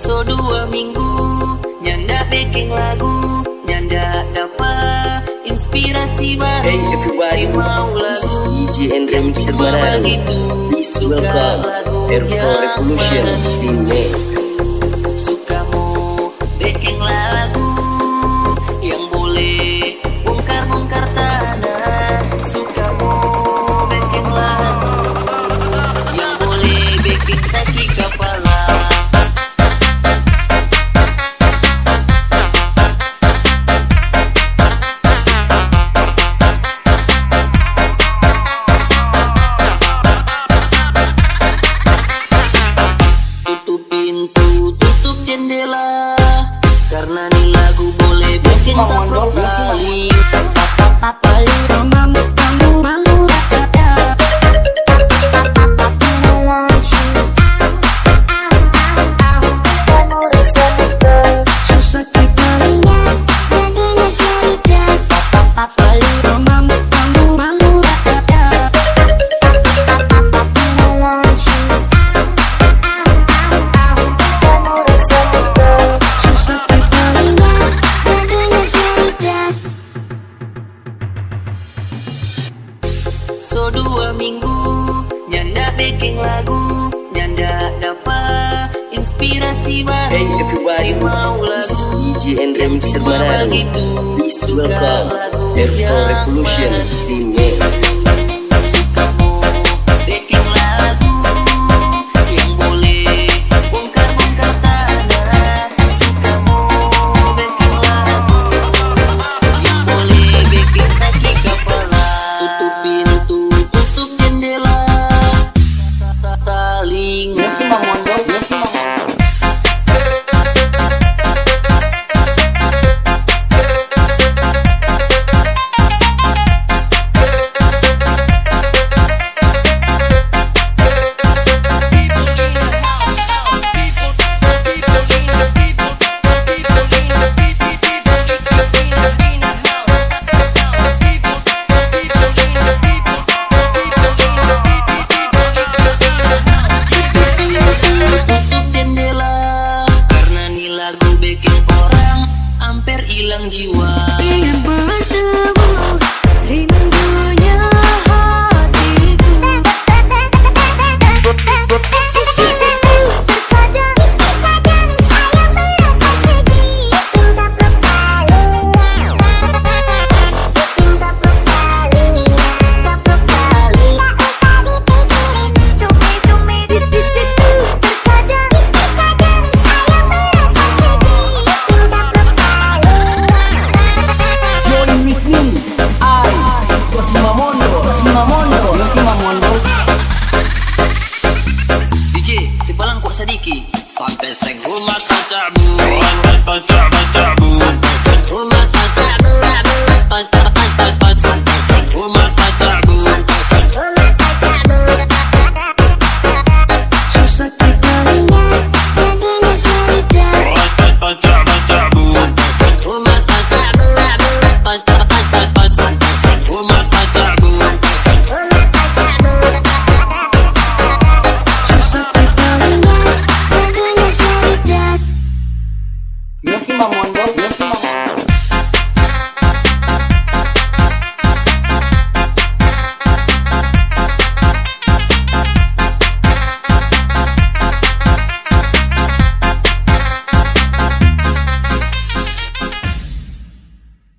So dua minggu Nyanda bikin lagu Nyanda dapat inspirasi baru Hey everybody, mau this is lagu DJ and Remixer cuma Baran. begitu Please welcome lagu yang Revolution. Remix. Jendela Karena nih lagu boleh bikin taplok kali So dua minggu Nyanda bikin lagu Nyanda dapat inspirasi baru Hey everybody, mau this is lagu DJ and yang Remixer cuma Baran. begitu Please welcome lagu Airflow Revolution. Remix. Jiwa DJ, si palang kuat sadiki Sampai segul mata cabu Sampai segul mata cabu Mata